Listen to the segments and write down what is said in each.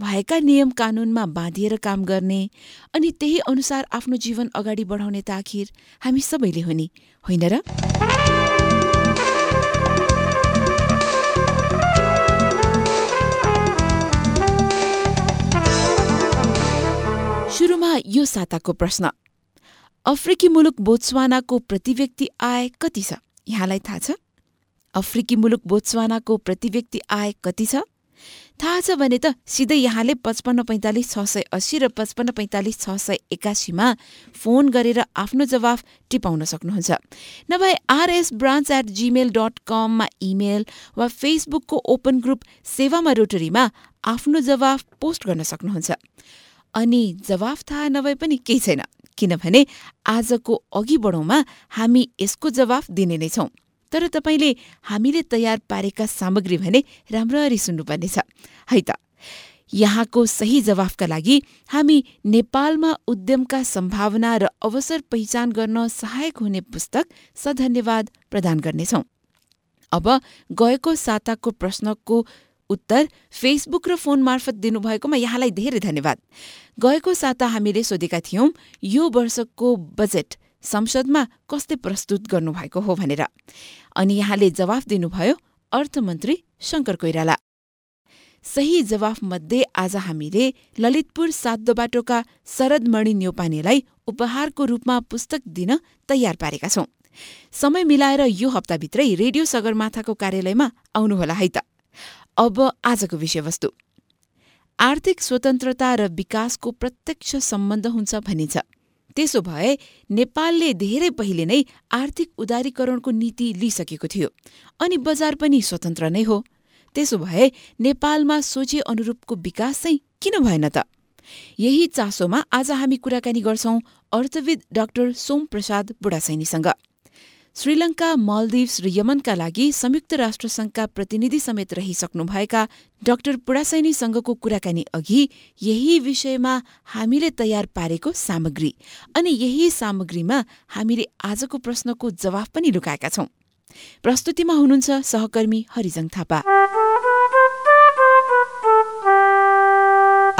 भएका नियम कानूनमा बाँधिएर काम गर्ने अनि त्यही अनुसार आफ्नो जीवन अगाडि बढाउने त आखिर हामी सबैले हो नि। होइन र? सुरुमा यो साताको प्रश्न। अफ्रिकी मुलुक बोत्सवानाको प्रतिव्यक्ति आय कति छ? यहाँलाई थाहा छ? अफ्रिकी मुलुक बोत्सवानाको प्रतिव्यक्ति आय कति छ? थाहा छ भने त सिधै यहाँले पचपन्न पैँतालिस छ सय अस्सी र पचपन्न पैँतालिस छ सय एकासीमा फोन गरेर आफ्नो जवाफ टिपाउन सक्नुहुन्छ। नभए RS branch at Gmail dot कममा इमेल वा फेसबुकको ओपन ग्रुप सेवामा रोटरीमा आफ्नो जवाफ पोस्ट गर्न सक्नुहुन्छ। अनि जवाफ थाहा नभए पनि केही छैन किनभने आजको अघि बढौँमा हामी यसको जवाफ दिने नै छौं। तर तपाईँले हामीले तयार पारेका सामग्री भने राम्ररी सुन्नुपर्नेछ। है त। यहाँको सही जवाफका लागि हामी नेपालमा उद्यमका सम्भावना र अवसर पहिचान गर्न सहायक हुने पुस्तक सधन्यवाद प्रदान गर्नेछौ। अब गएको साताको प्रश्नको उत्तर फेसबुक र फोन मार्फत दिनुभएकोमा यहाँलाई धेरै धन्यवाद। गएको साता हामीले सोधेका थियौं यो वर्षको बजेट संसदमा कसले प्रस्तुत गर्नुभएको हो भनेर। अनि यहाँले जवाफ दिनुभयो अर्थमन्त्री शङ्कर कोइराला। सही जवाफ मध्ये आज हामीले ललितपुर सातो बाटोका शरदमणि न्यौपानेलाई उपहारको रूपमा पुस्तक दिन तयार पारेका छौं। समय मिलाएर यो हप्ताभित्रै रेडियो सगरमाथाको कार्यालयमा आउनुहोला है त। अब आजको विषयवस्तु। आर्थिक स्वतन्त्रता र विकासको प्रत्यक्ष सम्बन्ध हुन्छ भनिन्छ। त्यसो भए नेपालले धेरै पहिले नै आर्थिक उदारीकरणको नीति लिइसकेको थियो अनि बजार पनि स्वतन्त्र नै हो। त्यसो भए नेपालमा सोचे अनुरूपको विकास चाहिँ किन भएन त? यही चासोमा आज हामी कुराकानी गर्छौं अर्थविद डाक्टर सोम प्रसाद बुढासैनीसँग। श्रीलङ्का मालदिव्स र यमनका लागि संयुक्त राष्ट्रसङ्घका प्रतिनिधि समेत रहिसक्नुभएका डाक्टर पुडासैनीसँगको कुराकानी अघि यही विषयमा हामीले तयार पारेको सामग्री अनि यही सामग्रीमा हामीले आजको प्रश्नको जवाफ पनि लुकाएका छौं। प्रस्तुतिमा हुनुहुन्छ सहकर्मी हरिजङ थापा।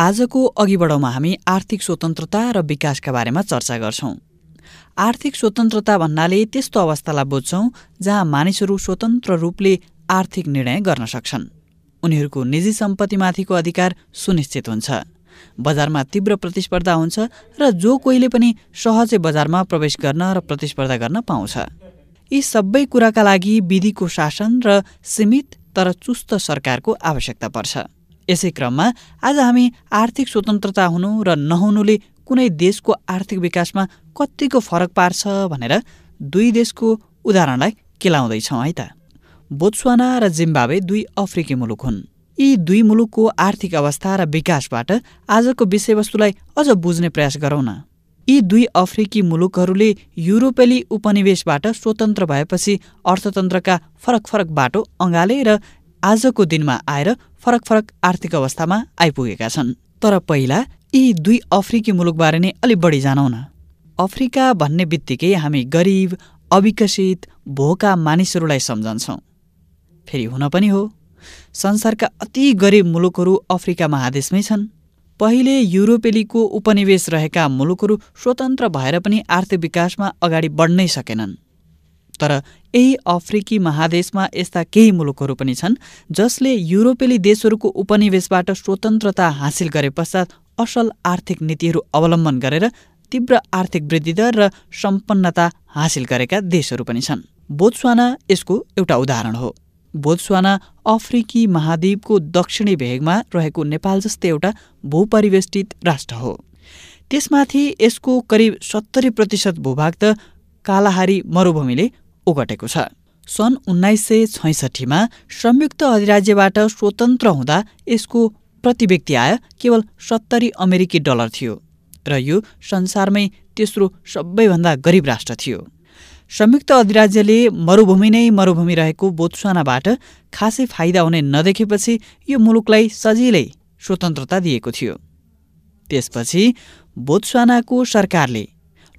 आजको अघि बढाउमा हामी आर्थिक स्वतन्त्रता र विकासका बारेमा चर्चा गर्छौं। आर्थिक स्वतन्त्रता भन्नाले त्यस्तो अवस्थालाई बुझ्छौँ जहाँ मानिसहरू स्वतन्त्र रूपले आर्थिक निर्णय गर्न सक्छन्। उनीहरूको निजी सम्पत्तिमाथिको अधिकार सुनिश्चित हुन्छ। बजारमा तीव्र प्रतिस्पर्धा हुन्छ र जो कोहीले पनि सहजै बजारमा प्रवेश गर्न र प्रतिस्पर्धा गर्न पाउँछ। यी सबै कुराका लागि विधिको शासन र सीमित तर चुस्त सरकारको आवश्यकता पर्छ। यसै क्रममा आज हामी आर्थिक स्वतन्त्रता हुनु र नहुनुले कुनै देशको आर्थिक विकासमा कतिको फरक पार्छ भनेर दुई देशको उदाहरणलाई केलाउँदैछौँ है त। बोत्सवाना र जिम्बावे दुई अफ्रिकी मुलुक हुन्। यी दुई मुलुकको आर्थिक अवस्था र विकासबाट आजको विषयवस्तुलाई अझ बुझ्ने प्रयास गरौँ न। यी दुई अफ्रिकी मुलुकहरूले युरोपेली उपनिवेशबाट स्वतन्त्र भएपछि अर्थतन्त्रका फरक फरक बाटो अँगाले र आजको दिनमा आएर फरक फरक आर्थिक अवस्थामा आइपुगेका छन्। तर पहिला यी दुई अफ्रिकी मुलुकबारे नै अलिक बढी जानौ न अफ्रिका भन्ने बित्तिकै हामी गरिब अविकसित भोका मानिसहरूलाई सम्झन्छौँ। फेरि हुन पनि हो। संसारका अति गरिब मुलुकहरू अफ्रिका महादेशमै छन्। पहिले युरोपेलीको उपनिवेश रहेका मुलुकहरू स्वतन्त्र भएर पनि आर्थिक विकासमा अगाडि बढ्नै सकेनन्। तर यही अफ्रिकी महादेशमा यस्ता केही मुलुकहरू पनि छन् जसले युरोपेली देशहरूको उपनिवेशबाट स्वतन्त्रता हासिल गरे पश्चात असल आर्थिक नीतिहरू अवलम्बन गरेर तीव्र आर्थिक वृद्धिदर र सम्पन्नता हासिल गरेका देशहरू पनि छन्। बोत्सवाना यसको एउटा उदाहरण हो। बोत्सवाना अफ्रिकी महाद्वीपको दक्षिणी भेगमा रहेको नेपाल जस्तै एउटा भूपरिवेष्टित राष्ट्र हो। त्यसमाथि यसको करिब सत्तरी प्रतिशत भूभाग त कालाहारी मरुभूमिले ओगटेको छ। सन् उन्नाइस सय छैसठीमा संयुक्त अधिराज्यबाट स्वतन्त्र हुँदा यसको प्रति व्यक्ति आय केवल सत्तरी अमेरिकी डलर थियो र यो संसारमै तेस्रो सबैभन्दा गरिब राष्ट्र थियो। संयुक्त अधिराज्यले मरुभूमि नै मरुभूमि रहेको बोत्सवानाबाट खासै फाइदा हुने नदेखेपछि यो मुलुकलाई सजिलै स्वतन्त्रता दिएको थियो। त्यसपछि बोत्सवानाको सरकारले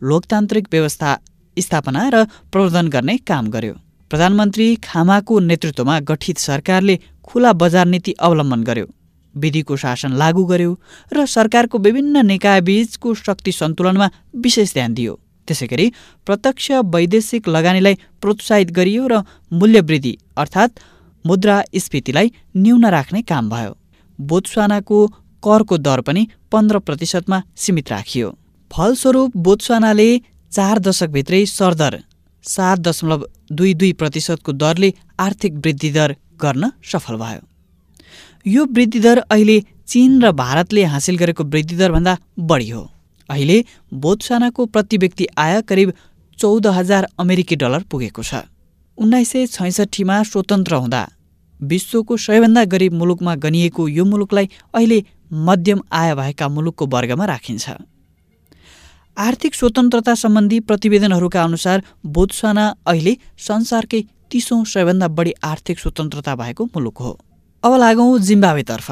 लोकतान्त्रिक व्यवस्था स्थापना र प्रवर्धन गर्ने काम गर्यो। प्रधानमन्त्री खामाको नेतृत्वमा गठित सरकारले खुला बजार नीति अवलम्बन गर्यो। विधिको शासन लागू गर्यो र सरकारको विभिन्न निकायबीचको शक्ति सन्तुलनमा विशेष ध्यान दियो। त्यसै गरी प्रत्यक्ष वैदेशिक लगानीलाई प्रोत्साहित गरियो र मूल्यवृद्धि अर्थात् मुद्रास्फीतिलाई न्यून राख्ने काम भयो। बोत्सवानाको करको दर पनि पन्ध्र प्रतिशतमा सीमित राखियो। फलस्वरूप बोत्सवानाले चार दशकभित्रै सरदर सात दशमलव दुई दुई प्रतिशतको दरले आर्थिक वृद्धि दर गर्न सफल भयो। यो वृद्धि दर अहिले चीन र भारतले हासिल गरेको वृद्धि दरभन्दा बढी हो। अहिले बोत्सानाको प्रति व्यक्ति आय करिब चौध हजार अमेरिकी डलर पुगेको छ। उन्नाइस सय छैसठीमा स्वतन्त्र हुँदा विश्वको सबैभन्दा गरिब मुलुकमा गनिएको यो मुलुकलाई अहिले मध्यम आय भएका मुलुकको वर्गमा राखिन्छ। आर्थिक स्वतन्त्रता सम्बन्धी प्रतिवेदनहरूका अनुसार बोत्साना अहिले संसारकै तिसौँ सबैभन्दा बढी आर्थिक स्वतन्त्रता भएको मुलुक हो। अब लागौँ जिम्बावेतर्फ।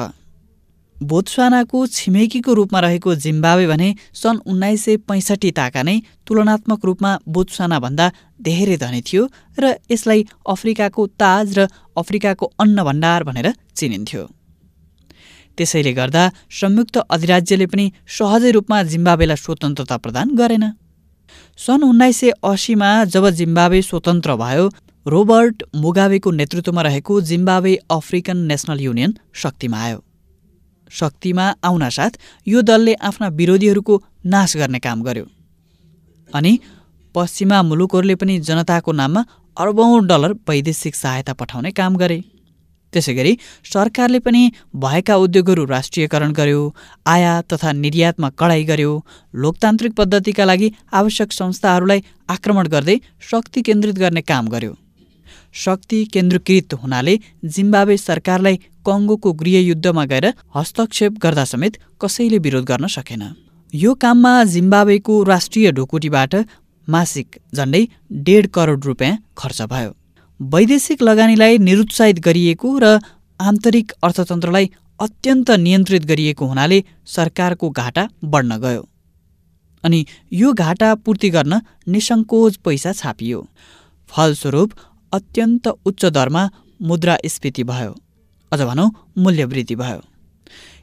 बोत्सवानाको छिमेकीको रूपमा रहेको जिम्बावे भने सन् उन्नाइस सय पैँसठी ताका नै तुलनात्मक रूपमा बोत्सवानाभन्दा धेरै धनी थियो र यसलाई अफ्रिकाको ताज र अफ्रिकाको अन्न भण्डार भनेर चिनिन्थ्यो। त्यसैले गर्दा संयुक्त अधिराज्यले पनि सहजै रूपमा जिम्बावेलाई स्वतन्त्रता प्रदान गरेन। सन् उन्नाइस सय असीमा जब जिम्बावे स्वतन्त्र भयो रोबर्ट मुगावेको नेतृत्वमा रहेको जिम्बावे अफ्रिकन नेसनल युनियन शक्तिमा आयो। शक्तिमा आउनासाथ यो दलले आफ्ना विरोधीहरूको नाश गर्ने काम गर्यो। अनि पश्चिमा मुलुकहरूले पनि जनताको नाममा अर्बौँ डलर वैदेशिक सहायता पठाउने काम गरे। त्यसै गरी सरकारले पनि भएका उद्योगहरू राष्ट्रियकरण गर्यो आयात तथा निर्यातमा कडाई गर्यो लोकतान्त्रिक पद्धतिका लागि आवश्यक संस्थाहरूलाई आक्रमण गर्दै शक्ति केन्द्रित गर्ने काम गर्यो। शक्ति केन्द्रीकृत हुनाले जिम्बावे सरकारलाई कङ्गोको गृहयुद्धमा गएर हस्तक्षेप गर्दा समेत कसैले विरोध गर्न सकेन। यो काममा जिम्बावेको राष्ट्रिय ढुकुटीबाट मासिक झन्डै डेढ करोड रुपियाँ खर्च भयो। वैदेशिक लगानीलाई निरुत्साहित गरिएको र आन्तरिक अर्थतन्त्रलाई अत्यन्त नियन्त्रित गरिएको हुनाले सरकारको घाटा बढ्न गयो। अनि यो घाटा पूर्ति गर्न निसङ्कोच पैसा छापियो। फलस्वरूप अत्यन्त उच्च दरमा मुद्रास्फीति भयो अझ भनौँ मूल्यवृद्धि भयो।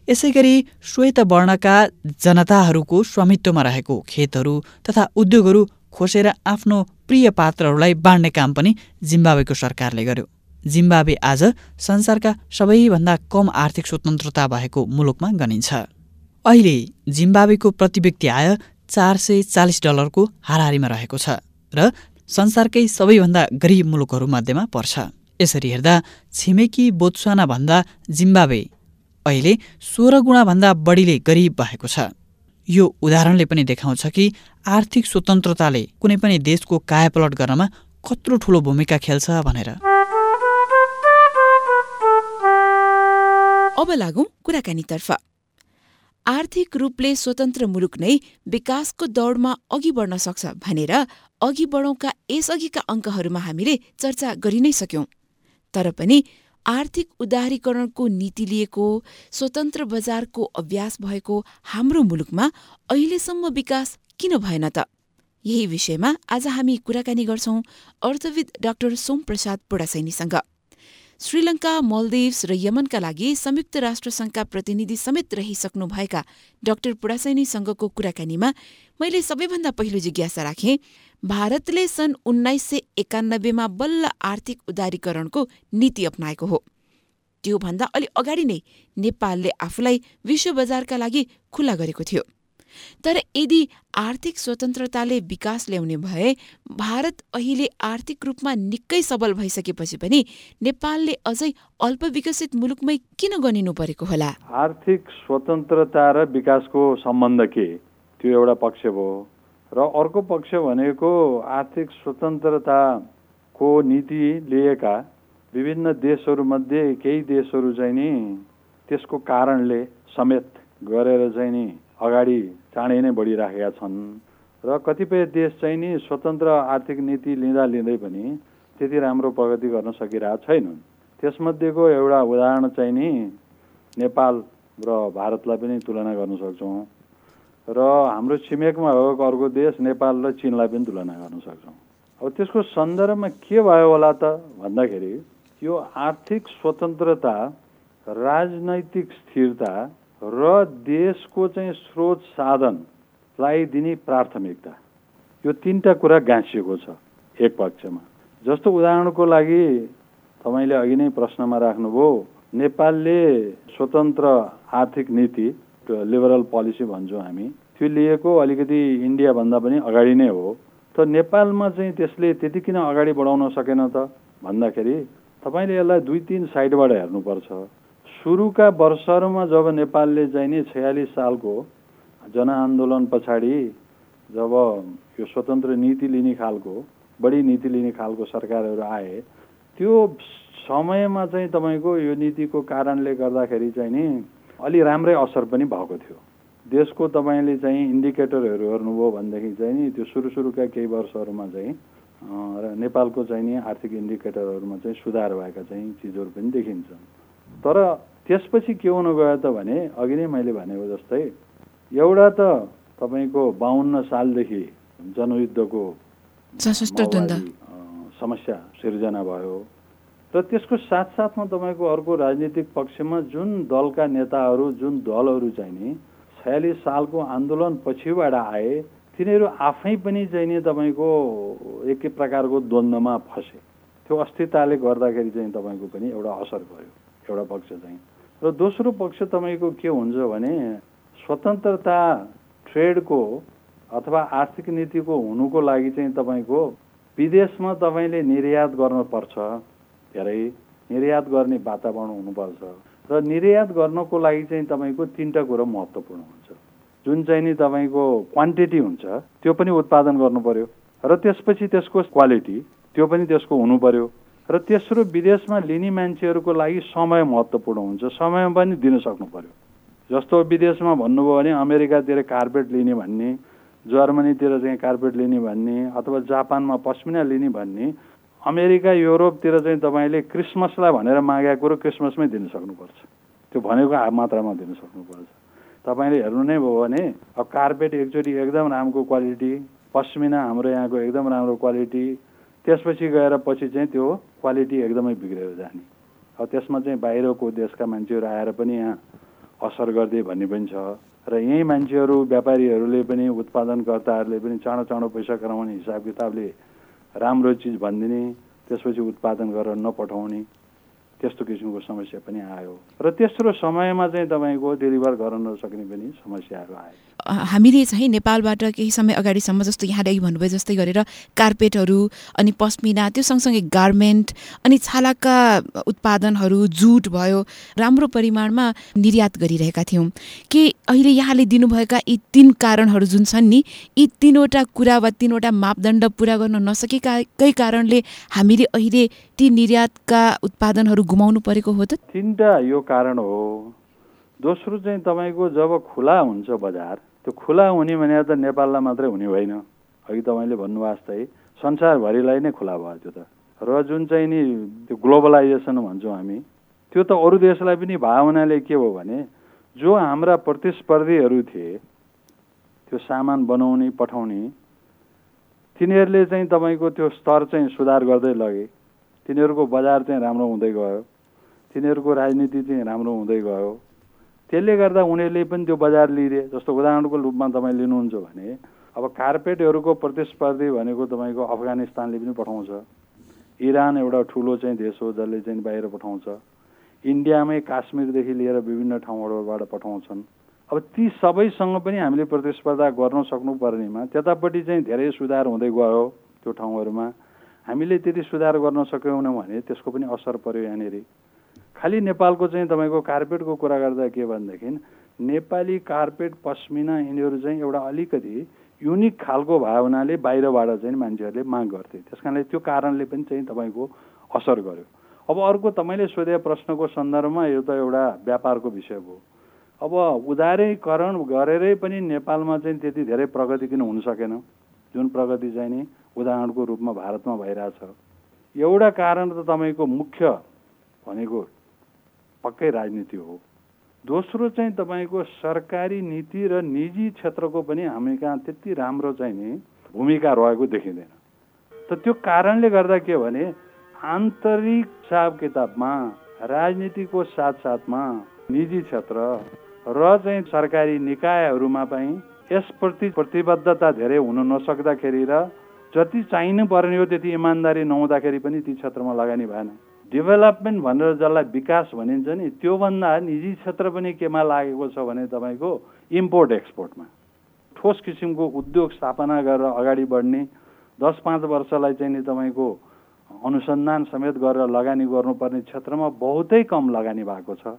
यसै गरी श्वेत वर्णका जनताहरूको स्वामित्वमा रहेको खेतहरू तथा उद्योगहरू खोसेर आफ्नो प्रिय पात्रहरूलाई बाँड्ने काम पनि जिम्बावेको सरकारले गर्यो। जिम्बावे आज संसारका सबैभन्दा कम आर्थिक स्वतन्त्रता भएको मुलुकमा गनिन्छ। अहिले जिम्बावेको प्रति व्यक्ति आय चार सय चालिस डलरको हाराहारीमा रहेको छ र संसारकै सबैभन्दा गरिब मुलुकहरूमध्येमा पर्छ। यसरी हेर्दा छिमेकी बोत्सवानाभन्दा जिम्बावे अहिले सोह्र गुणाभन्दा बढीले गरिब भएको छ। यो उदाहरणले पनि देखाउँछ कि आर्थिक स्वतन्त्रताले कुनै पनि देशको कायापलट गर्नमा कत्रो ठुलो भूमिका खेल्छ भनेर। अब लागौं कुराकानीतर्फ। आर्थिक रूपले स्वतन्त्र मुलुक नै विकासको दौडमा अघि बढ्न सक्छ भनेर अघि बढौँका यसअघिका अङ्कहरूमा हामीले चर्चा गरि नै सक्यौं। तर पनि आर्थिक उदारीकरणको नीति लिएको स्वतन्त्र बजारको अभ्यास भएको हाम्रो मुलुकमा अहिलेसम्म विकास किन भएन त? यही विषयमा आज हामी कुराकानी गर्छौं अर्थविद डाक्टर सोमप्रसाद पुडासैनीसँग श्रीलङ्का मलदिव्स र यमनका लागि संयुक्त राष्ट्रसङ्घका प्रतिनिधि समेत रहिसक्नुभएका डाक्टर पुडासैनीसँगको कुराकानीमा मैले सबैभन्दा पहिलो जिज्ञासा राखेँ भारतले सन् उन्नाइस सय एकानब्बेमा बल्ल आर्थिक उदारीकरणको नीति अप्नाएको हो। त्योभन्दा अलि अगाडि नै नेपालले आफूलाई विश्व बजारका लागि खुल्ला गरेको थियो। तर यदि आर्थिक स्वतन्त्रताले विकास ल्याउने भए भारत अहिले आर्थिक रूपमा निकै सबल भइसकेपछि पनि नेपालले अझै अल्प विकसित मुलुकमै किन गनिनु परेको होला? आर्थिक स्वतन्त्रता र विकासको सम्बन्ध के? त्यो एउटा पक्ष भयो र अर्को पक्ष भनेको आर्थिक स्वतन्त्रताको नीति लिएका विभिन्न देशहरूमध्ये केही देशहरू चाहिँ नि त्यसको कारणले समेत गरेर चाहिँ नि अगाडि चाँडै नै बढिराखेका छन्। र कतिपय देश चाहिँ नि स्वतन्त्र आर्थिक नीति लिँदा लिँदै पनि त्यति राम्रो प्रगति गर्न सकिरहेको छैनन्। त्यसमध्येको एउटा उदाहरण चाहिँ नि नेपाल र भारतलाई पनि तुलना गर्न सक्छौँ। र हाम्रो छिमेकमा भएको अर्को देश नेपाल र चिनलाई पनि तुलना गर्न सक्छौँ। अब त्यसको सन्दर्भमा के भयो होला त भन्दाखेरि यो आर्थिक स्वतन्त्रता राजनैतिक स्थिरता र देशको चाहिँ स्रोत साधनलाई दिने प्राथमिकता। यो तिनवटा कुरा गाँसिएको छ एक पक्षमा। जस्तो उदाहरणको लागि तपाईँले अघि नै प्रश्नमा राख्नुभयो नेपालले स्वतन्त्र आर्थिक नीति लिबरल पोलिसी भन्छौँ हामी त्यो लिएको अलिकति इन्डियाभन्दा पनि अगाडि नै हो। त नेपालमा चाहिँ त्यसले त्यति किन अगाडि बढाउन सकेन त? भन्दाखेरि तपाईँले यसलाई दुई तिन साइडबाट हेर्नुपर्छ। सुरुका वर्षहरूमा जब नेपालले चाहिँ नि छयालिस सालको जनआन्दोलन पछाडि जब यो स्वतन्त्र नीति लिने खालको बढी नीति लिने खालको सरकारहरू आए त्यो समयमा चाहिँ तपाईँको यो नीतिको कारणले गर्दाखेरि चाहिँ नि अलि राम्रै असर पनि भएको थियो। देशको तपाईँले चाहिँ इन्डिकेटरहरू हेर्नुभयो भनेदेखि चाहिँ नि त्यो सुरु सुरुका केही वर्षहरूमा चाहिँ र नेपालको चाहिँ नि आर्थिक इन्डिकेटरहरूमा चाहिँ सुधार भएका चाहिँ चिजहरू पनि देखिन्छ तर त्यसपछि के हुन गयो त भने अघि नै मैले भनेको जस्तै एउटा त तपाईँको बाहन्न सालदेखि जनयुद्धको समस्या सिर्जना भयो। र त्यसको साथसाथमा तपाईँको अर्को राजनीतिक पक्षमा जुन दलका नेताहरू जुन दलहरू चाहिँ नि छयालिस सालको आन्दोलन पछिबाट आए तिनीहरू आफै पनि चाहिँ नि तपाईँको एक प्रकारको द्वन्द्वमा फसे। त्यो अस्थिरताले गर्दाखेरि चाहिँ तपाईँको पनि एउटा असर गर्यो एउटा पक्ष चाहिँ। र दोस्रो पक्ष तपाईँको के हुन्छ भने स्वतन्त्रता ट्रेडको अथवा आर्थिक नीतिको हुनुको लागि चाहिँ तपाईँको विदेशमा तपाईँले निर्यात गर्नुपर्छ। धेरै निर्यात गर्ने वातावरण हुनुपर्छ। र निर्यात गर्नको लागि चाहिँ तपाईँको तिनवटा कुरो महत्त्वपूर्ण हुन्छ। जुन चाहिँ नि तपाईँको क्वान्टिटी हुन्छ त्यो पनि उत्पादन गर्नु पर्यो र त्यसपछि त्यसको क्वालिटी त्यो पनि त्यसको हुनु पर्यो र तेस्रो विदेशमा लिने मान्छेहरूको लागि समय महत्त्वपूर्ण हुन्छ। समय पनि दिन सक्नु पर्यो। जस्तो विदेशमा भन्नुभयो भने अमेरिकातिर कार्पेट लिने भन्ने जर्मनीतिर चाहिँ कार्पेट लिने भन्ने अथवा जापानमा पस्मिना लिने भन्ने अमेरिका युरोपतिर चाहिँ तपाईँले क्रिसमसलाई भनेर मागेको कुरो क्रिसमसमै दिन सक्नुपर्छ। त्यो भनेको मात्रामा दिन सक्नुपर्छ। तपाईँले हेर्नु नै भयो भने अब कार्पेट एकचोटि एकदम राम्रो क्वालिटी पस्मिना हाम्रो यहाँको एकदम राम्रो क्वालिटी त्यसपछि गएर पछि चाहिँ त्यो क्वालिटी एकदमै बिग्रेर जाने। अब त्यसमा चाहिँ बाहिरको देशका मान्छेहरू आएर पनि यहाँ असर गर्दै भन्ने पनि छ। र यहीँ मान्छेहरू व्यापारीहरूले पनि उत्पादनकर्ताहरूले पनि चाँडो चाँडो पैसा कमाउने हिसाब किताबले राम्रो चिज भनिदिने त्यसपछि उत्पादन गरेर नपठाउने। त्यस्तो किसिमको समस्या पनि आयो। र तेस्रो समयमा चाहिँ तपाईँको डेलिभर गर्न नसक्ने पनि समस्याहरू आयो। हामीले चाहिँ नेपालबाट केही समय अगाडिसम्म जस्तो यहाँले भन्नुभयो जस्तै गरेर कार्पेटहरू अनि पस्मिना त्यो सँगसँगै गार्मेन्ट अनि छालाका उत्पादनहरू जुट भयो राम्रो परिमाणमा निर्यात गरिरहेका थियौँ। के अहिले यहाँले दिनुभएका यी तिन कारणहरू जुन छन् नि यी तिनवटा कुरा वा तिनवटा मापदण्ड पुरा गर्न नसकेकै कारणले हामीले अहिले ती निर्यातका उत्पादनहरू गुमाउनु परेको हो त? तिनवटा यो कारण हो। दोस्रो चाहिँ तपाईँको जब खुला हुन्छ बजार त्यो खुला हुने भने त नेपाललाई मात्रै हुने होइन। अघि तपाईँले भन्नुभएको जस्तै संसारभरिलाई नै खुला भयो त्यो त। र जुन चाहिँ नि त्यो ग्लोबलाइजेसन भन्छौँ हामी त्यो त अरू देशलाई पनि भयो हुनाले के भयो भने जो हाम्रा प्रतिस्पर्धीहरू थिए त्यो सामान बनाउने पठाउने तिनीहरूले चाहिँ तपाईँको त्यो स्तर चाहिँ सुधार गर्दै लगे। तिनीहरूको बजार चाहिँ राम्रो हुँदै गयो। तिनीहरूको राजनीति चाहिँ राम्रो हुँदै गयो। त्यसले गर्दा उनीहरूले पनि त्यो बजार लिइदिए। जस्तो उदाहरणको रूपमा तपाईँ लिनुहुन्छ भने अब कार्पेटहरूको प्रतिस्पर्धी भनेको तपाईँको अफगानिस्तानले पनि पठाउँछ। इरान एउटा ठुलो चाहिँ देश हो जसले चाहिँ बाहिर पठाउँछ। इन्डियामै काश्मीरदेखि लिएर विभिन्न ठाउँहरूबाट पठाउँछन्। अब ती सबैसँग पनि हामीले प्रतिस्पर्धा गर्न सक्नु पर्नेमा त्यतापट्टि चाहिँ धेरै सुधार हुँदै गयो त्यो ठाउँहरूमा। हामीले त्यति सुधार गर्न सकेनौँ भने त्यसको पनि असर पर्यो यहाँनिर। खालि नेपालको चाहिँ तपाईँको कार्पेटको कुरा गर्दा के भनेदेखि नेपाली कार्पेट पस्मिना यिनीहरू चाहिँ एउटा अलिकति युनिक खालको भयो हुनाले बाहिरबाट चाहिँ मान्छेहरूले माग गर्थे। त्यस कारणले त्यो कारणले पनि चाहिँ तपाईँको असर गर्यो। अब अर्को तपाईँले सोधे प्रश्नको सन्दर्भमा यो त एउटा व्यापारको विषय भयो अब उदारीकरण गरेरै पनि नेपालमा चाहिँ त्यति धेरै प्रगति किन हुन सकेन? जुन प्रगति चाहिँ नि उदाहरणको रूपमा भारतमा भइरहेछ। एउटा कारण त तपाईँको मुख्य भनेको पक्कै राजनीति हो। दोस्रो चाहिँ तपाईँको सरकारी नीति र निजी क्षेत्रको पनि हामी कहाँ त्यति राम्रो चाहिँ नि भूमिका रहेको देखिँदैन। त त्यो कारणले गर्दा के भने आन्तरिक हिसाब किताबमा राजनीतिको साथसाथमा निजी क्षेत्र र चाहिँ सरकारी निकायहरूमा पनि यसप्रति प्रतिबद्धता धेरै हुन नसक्दाखेरि र जति चाहिनु पर्ने हो त्यति इमान्दारी नहुँदाखेरि पनि ती क्षेत्रमा लगानी भएन। डेभलपमेन्ट भनेर जसलाई विकास भनिन्छ नि त्योभन्दा निजी क्षेत्र पनि केमा लागेको छ भने तपाईँको इम्पोर्ट एक्सपोर्टमा ठोस किसिमको उद्योग स्थापना गरेर अगाडि बढ्ने दस पाँच वर्षलाई चाहिँ नि तपाईँको अनुसन्धान समेत गरेर लगानी गर्नुपर्ने क्षेत्रमा बहुतै कम लगानी भएको छ।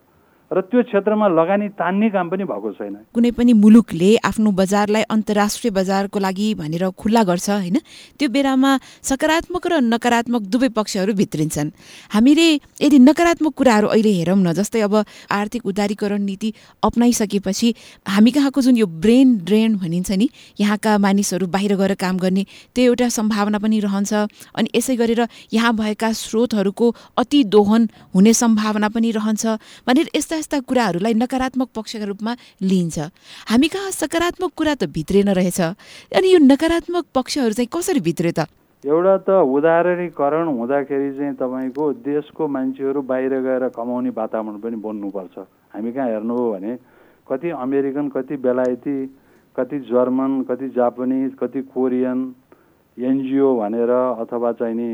र त्यो क्षेत्रमा लगानी तान्ने काम पनि भएको छैन। कुनै पनि मुलुकले आफ्नो बजारलाई अन्तर्राष्ट्रिय बजारको लागि भनेर खुल्ला गर्छ होइन? त्यो बेलामा सकारात्मक र नकारात्मक दुवै पक्षहरू भित्रिन्छन्। हामीले यदि नकारात्मक कुराहरू अहिले हेरौँ न जस्तै अब आर्थिक उदारीकरण नीति अप्नाइसकेपछि हामी कहाँको जुन यो ब्रेन ड्रेन भनिन्छ नि यहाँका मानिसहरू बाहिर गएर काम गर्ने त्यो एउटा सम्भावना पनि रहन्छ। अनि यसै गरेर यहाँ भएका स्रोतहरूको अति दोहन हुने सम्भावना पनि रहन्छ। भनेर यस्ता यस्ता कुराहरूलाई नकारात्मक पक्षका रूपमा लिइन्छ। हामी कहाँ सकारात्मक कुरा त भित्रेन रहेछ। अनि यो नकारात्मक पक्षहरू चाहिँ कसरी भित्रे त? एउटा त उदाहरणीकरण हुँदाखेरि चाहिँ तपाईँको देशको मान्छेहरू बाहिर गएर कमाउने वातावरण पनि बन्नुपर्छ। हामी कहाँ हेर्नु हो भने कति अमेरिकन कति बेलायती कति जर्मन कति जापानिज कति कोरियन एनजिओ भनेर अथवा चाहिँ नि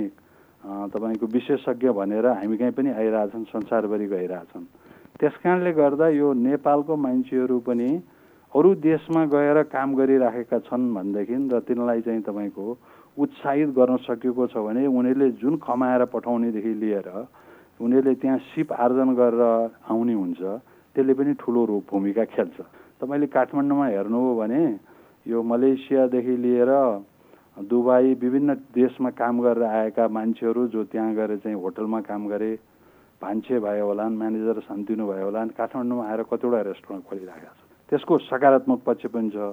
तपाईँको विशेषज्ञ भनेर हामी कहीँ पनि आइरहेछन् संसारभरि गइरहेछन्। त्यस कारणले गर्दा यो नेपालको मान्छेहरू पनि अरू देशमा गएर काम गरिराखेका छन् भनेदेखि र तिनलाई चाहिँ तपाईँको उत्साहित गर्न सकेको छ भने उनीहरूले जुन कमाएर पठाउनेदेखि लिएर उनीहरूले त्यहाँ सिप आर्जन गरेर आउने हुन्छ त्यसले पनि ठुलो रूप भूमिका खेल्छ। तपाईँले काठमाडौँमा हेर्नु हो भने यो मलेसियादेखि लिएर दुबई विभिन्न देशमा काम गरेर आएका मान्छेहरू जो त्यहाँ गएर चाहिँ होटलमा काम गरे भान्से भयो होला म्यानेजर शान्तिनु भयो होला काठमाडौँमा आएर कतिवटा रेस्टुरेन्ट खोलिरहेका छ। त्यसको सकारात्मक पक्ष पनि छ।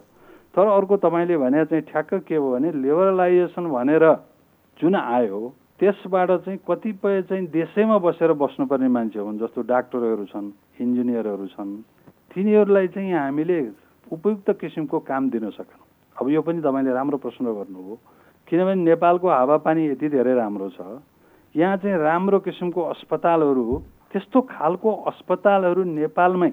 तर अर्को तपाईँले भने चाहिँ ठ्याक्क के हो भने लेबरलाइजेसन भनेर जुन आयो त्यसबाट चाहिँ कतिपय चाहिँ देशैमा बसेर बस्नुपर्ने मान्छे हुन् जस्तो डाक्टरहरू छन् इन्जिनियरहरू छन् तिनीहरूलाई चाहिँ हामीले उपयुक्त किसिमको काम दिन सकेनौँ। अब यो पनि तपाईँले राम्रो प्रश्न गर्नुभयो। किनभने नेपालको हावापानी यति धेरै राम्रो छ। यहाँ चाहिँ राम्रो किसिमको अस्पतालहरू त्यस्तो खालको अस्पतालहरू नेपालमै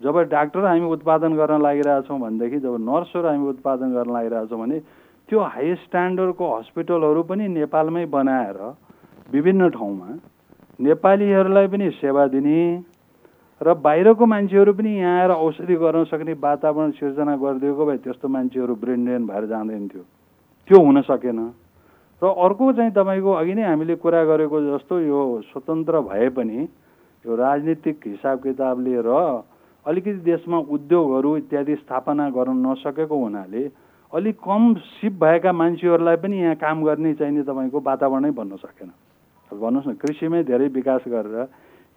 जब डाक्टर हामी उत्पादन गर्न लागिरहेछौँ भनेदेखि जब नर्सहरू हामी उत्पादन गर्न लागिरहेछौँ भने त्यो हाई स्ट्यान्डर्डको हस्पिटलहरू पनि नेपालमै बनाएर विभिन्न ठाउँमा नेपालीहरूलाई पनि सेवा दिने र बाहिरको मान्छेहरू पनि यहाँ आएर औषधि गर्न सक्ने वातावरण सिर्जना गरिदिएको भए त्यस्तो मान्छेहरू ब्रेन ड्रेन भएर जाँदैन थियो त्यो हुन सकेन। र अर्को चाहिँ तपाईँको अघि नै हामीले कुरा गरेको जस्तो यो स्वतन्त्र भए पनि यो राजनीतिक हिसाब किताबले र अलिकति देशमा उद्योगहरू इत्यादि स्थापना गर्न नसकेको हुनाले अलिक कम सिप भएका मान्छेहरूलाई पनि यहाँ काम गर्ने चाहिने तपाईँको वातावरणै बन्न सकेन। भन्नुहोस् न कृषिमै धेरै विकास गरेर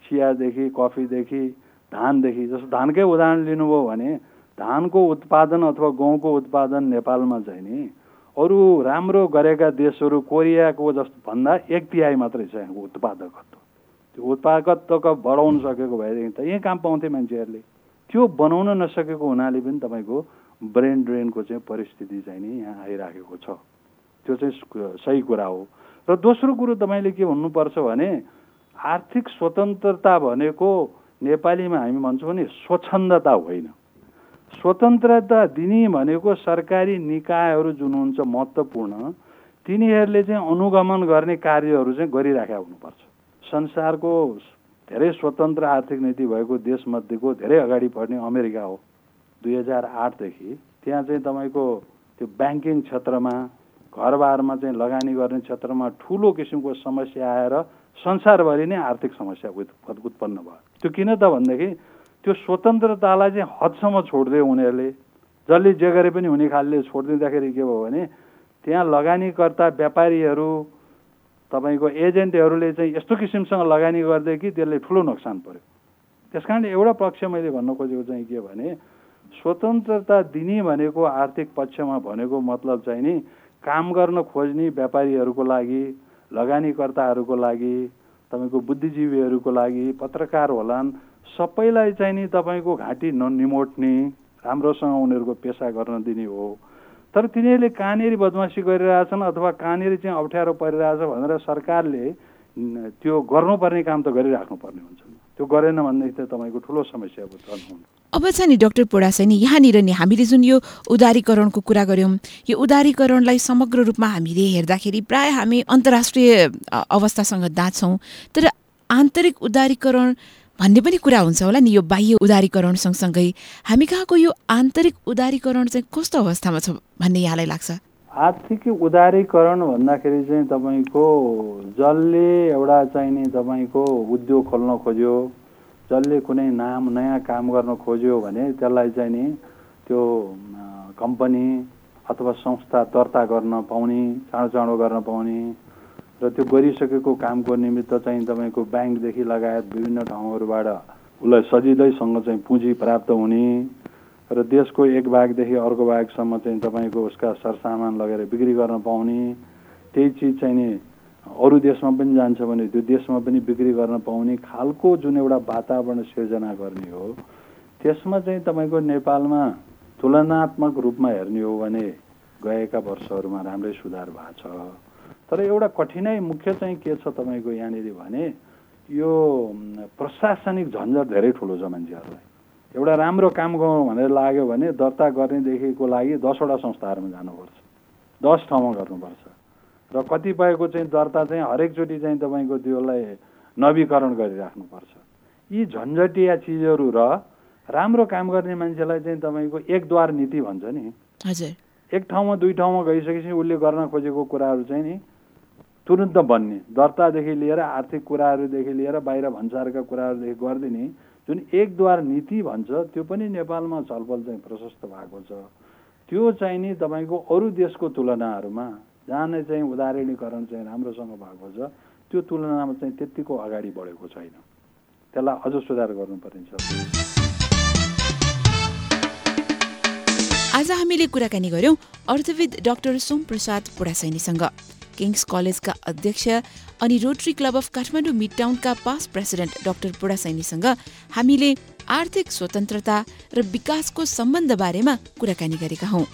चियादेखि कफीदेखि धानदेखि जस्तो धानकै उदाहरण लिनुभयो भने धानको उत्पादन अथवा गहुँको उत्पादन नेपालमा चाहिँ नि अरू राम्रो गरेका देशहरू कोरियाको जस्तो भन्दा एक तिहाई मात्रै छ यहाँको उत्पादकत्व। त्यो उत्पादकत्व बढाउन सकेको भएदेखि त यहीँ काम पाउँथे मान्छेहरूले। त्यो बनाउन नसकेको हुनाले पनि तपाईँको ब्रेन ड्रेनको चाहिँ परिस्थिति चाहिँ नि यहाँ आइराखेको छ। त्यो चाहिँ सही कुरा हो। र दोस्रो कुरो तपाईँले के भन्नुपर्छ भने आर्थिक स्वतन्त्रता भनेको नेपालीमा हामी भन्छौँ भने स्वच्छन्दता होइन। स्वतन्त्रता दिने भनेको सरकारी निकायहरू जुन हुन्छ महत्त्वपूर्ण तिनीहरूले चाहिँ अनुगमन गर्ने कार्यहरू चाहिँ गरिराखेका हुनुपर्छ। संसारको धेरै स्वतन्त्र आर्थिक नीति भएको देशमध्येको धेरै अगाडि बढ्ने अमेरिका हो। दुई हजार आठदेखि त्यहाँ चाहिँ तपाईँको त्यो ब्याङ्किङ क्षेत्रमा घरबारमा चाहिँ लगानी गर्ने क्षेत्रमा ठुलो किसिमको समस्या आएर संसारभरि नै आर्थिक समस्या उत्पन्न भयो। त्यो किन त भनेदेखि त्यो स्वतन्त्रतालाई चाहिँ हदसम्म छोडिदियो उनीहरूले जसले जे गरे पनि हुने खालले छोडिदिँदाखेरि के भयो भने त्यहाँ लगानीकर्ता व्यापारीहरू तपाईँको एजेन्टहरूले चाहिँ यस्तो किसिमसँग लगानी गरिदियो कि त्यसले ठुलो नोक्सान पर्यो। त्यस कारण एउटा पक्ष मैले भन्न खोजेको चाहिँ के भने स्वतन्त्रता दिने भनेको आर्थिक पक्षमा भनेको मतलब चाहिँ नि काम गर्न खोज्ने व्यापारीहरूको लागि लगानीकर्ताहरूको लागि तपाईँको बुद्धिजीवीहरूको लागि पत्रकार होलान् सबैलाई चाहिँ नि तपाईँको घाँटी ननिमोट्ने राम्रोसँग उनीहरूको पेसा गर्न दिने हो। तर तिनीहरूले कहाँनिर बदमासी गरिरहेछन् अथवा कहाँनिर चाहिँ अप्ठ्यारो परिरहेछ भनेर सरकारले त्यो गर्नुपर्ने काम त गरिराख्नुपर्ने हुन्छ। त्यो गरेन भनेदेखि त तपाईँको ठुलो समस्या अब छ नि डाक्टर पोडासैनी यहाँनिर नि हामीले जुन यो उदारीकरणको कुरा गऱ्यौँ यो उदारीकरणलाई समग्र रूपमा हामीले हेर्दाखेरि प्राय हामी अन्तर्राष्ट्रिय अवस्थासँग दाँच्छौँ। तर आन्तरिक उदारीकरण भन्ने पनि कुरा हुन्छ होला नि यो बाह्य उदारीकरण सँगसँगै। हामी कहाँको यो आन्तरिक उदारीकरण चाहिँ कस्तो अवस्थामा छ भन्ने यहाँलाई लाग्छ? आर्थिक उदारीकरण भन्दाखेरि चाहिँ तपाईँको जसले एउटा चाहिने तपाईँको उद्योग खोल्न खोज्यो जसले कुनै नाम नयाँ काम गर्न खोज्यो भने त्यसलाई चाहिँ नि त्यो कम्पनी अथवा संस्था दर्ता गर्न पाउने चाँडो चाँडो गर्न पाउने र त्यो गरिसकेको कामको निमित्त चाहिँ तपाईँको ब्याङ्कदेखि लगायत विभिन्न ठाउँहरूबाट उसलाई सजिलैसँग चाहिँ पुँजी प्राप्त हुने र देशको एक भागदेखि अर्को भागसम्म चाहिँ तपाईँको उसका सरसामान लगेर बिक्री गर्न पाउने। त्यही चिज चाहिँ नि अरू देशमा पनि जान्छ भने त्यो देशमा पनि बिक्री गर्न पाउने खालको जुन एउटा वातावरण सिर्जना गर्ने हो त्यसमा चाहिँ तपाईँको नेपालमा तुलनात्मक रूपमा हेर्ने हो भने गएका वर्षहरूमा राम्रै सुधार भएको छ। तर एउटा कठिनाइ मुख्य चाहिँ के छ तपाईँको यहाँनिर भने यो प्रशासनिक झन्झट धेरै ठुलो छ मान्छेहरूलाई। एउटा राम्रो काम गरौँ भनेर लाग्यो भने दर्ता गर्नेदेखिको लागि दसवटा संस्थाहरूमा जानुपर्छ। दस ठाउँमा गर्नुपर्छ। र कतिपयको चाहिँ दर्ता चाहिँ हरेकचोटि चाहिँ तपाईँको त्योलाई नवीकरण गरिराख्नुपर्छ। यी झन्झटिया चिजहरू र राम्रो काम गर्ने मान्छेलाई चाहिँ तपाईँको एकद्वार नीति भन्छ नि। हजुर। एक ठाउँमा दुई ठाउँमा गइसकेपछि उसले गर्न खोजेको कुराहरू चाहिँ नि तुरन्त बन्ने। दर्तादेखि लिएर आर्थिक कुराहरूदेखि लिएर बाहिर भन्सारका कुराहरूदेखि गरिदिने जुन एकद्वार नीति भन्छ त्यो पनि नेपालमा छलफल चाहिँ प्रशस्त भएको छ। त्यो चाहिँ नि तपाईँको अरू देशको तुलनाहरूमा जहाँ नै चाहिँ उदाहरणीकरण चाहिँ राम्रोसँग भएको छ त्यो तुलनामा चाहिँ त्यत्तिको अगाडि बढेको छैन। त्यसलाई अझ सुधार गर्नुपर्ने छ। आज हामीले कुराकानी गर्यौँ अर्थविद डाक्टर सोमप्रसाद पुडासैनीसँग किङ्स कलेजका अध्यक्ष अनि Rotary club of Kathmandu mid टाउनका पास प्रेसिडेन्ट डाक्टर पुडासैनीसँग हामीले आर्थिक स्वतन्त्रता र विकासको सम्बन्ध बारेमा कुराकानी गरेका हौँ।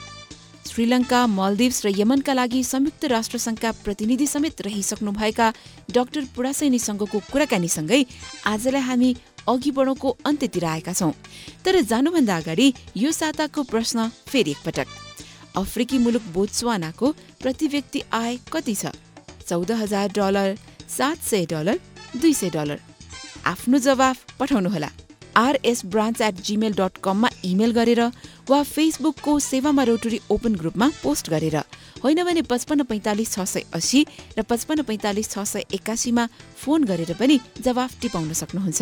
श्रीलङ्का मालदिप्स र यमनका लागि संयुक्त राष्ट्रसङ्घका प्रतिनिधि समेत रहिसक्नुभएका डाक्टर पुडासैनीसँगको कुराकानीसँगै आजलाई हामी अघि बढौँको अन्त्यतिर आएका छौँ। तर जानुभन्दा अगाडि यो साताको प्रश्न फेरि एकपटक। अफ्रिकी मुलुक बोत्सवानाको प्रति व्यक्ति आय कति छ? चौध हजार डलर सात सय डलर दुई सय डलर। आफ्नो जवाफ पठाउनुहोला। RS branch at Gmail dot कममा इमेल गरेर वा फेसबुकको सेवामा रोटरी ओपन ग्रुपमा पोस्ट गरेर। होइन भने पचपन्न पैँतालिस छ सय अस्सी र पचपन्न पैँतालिस छ सय एकासीमा फोन गरेर पनि जवाफ टिपाउन सक्नुहुन्छ।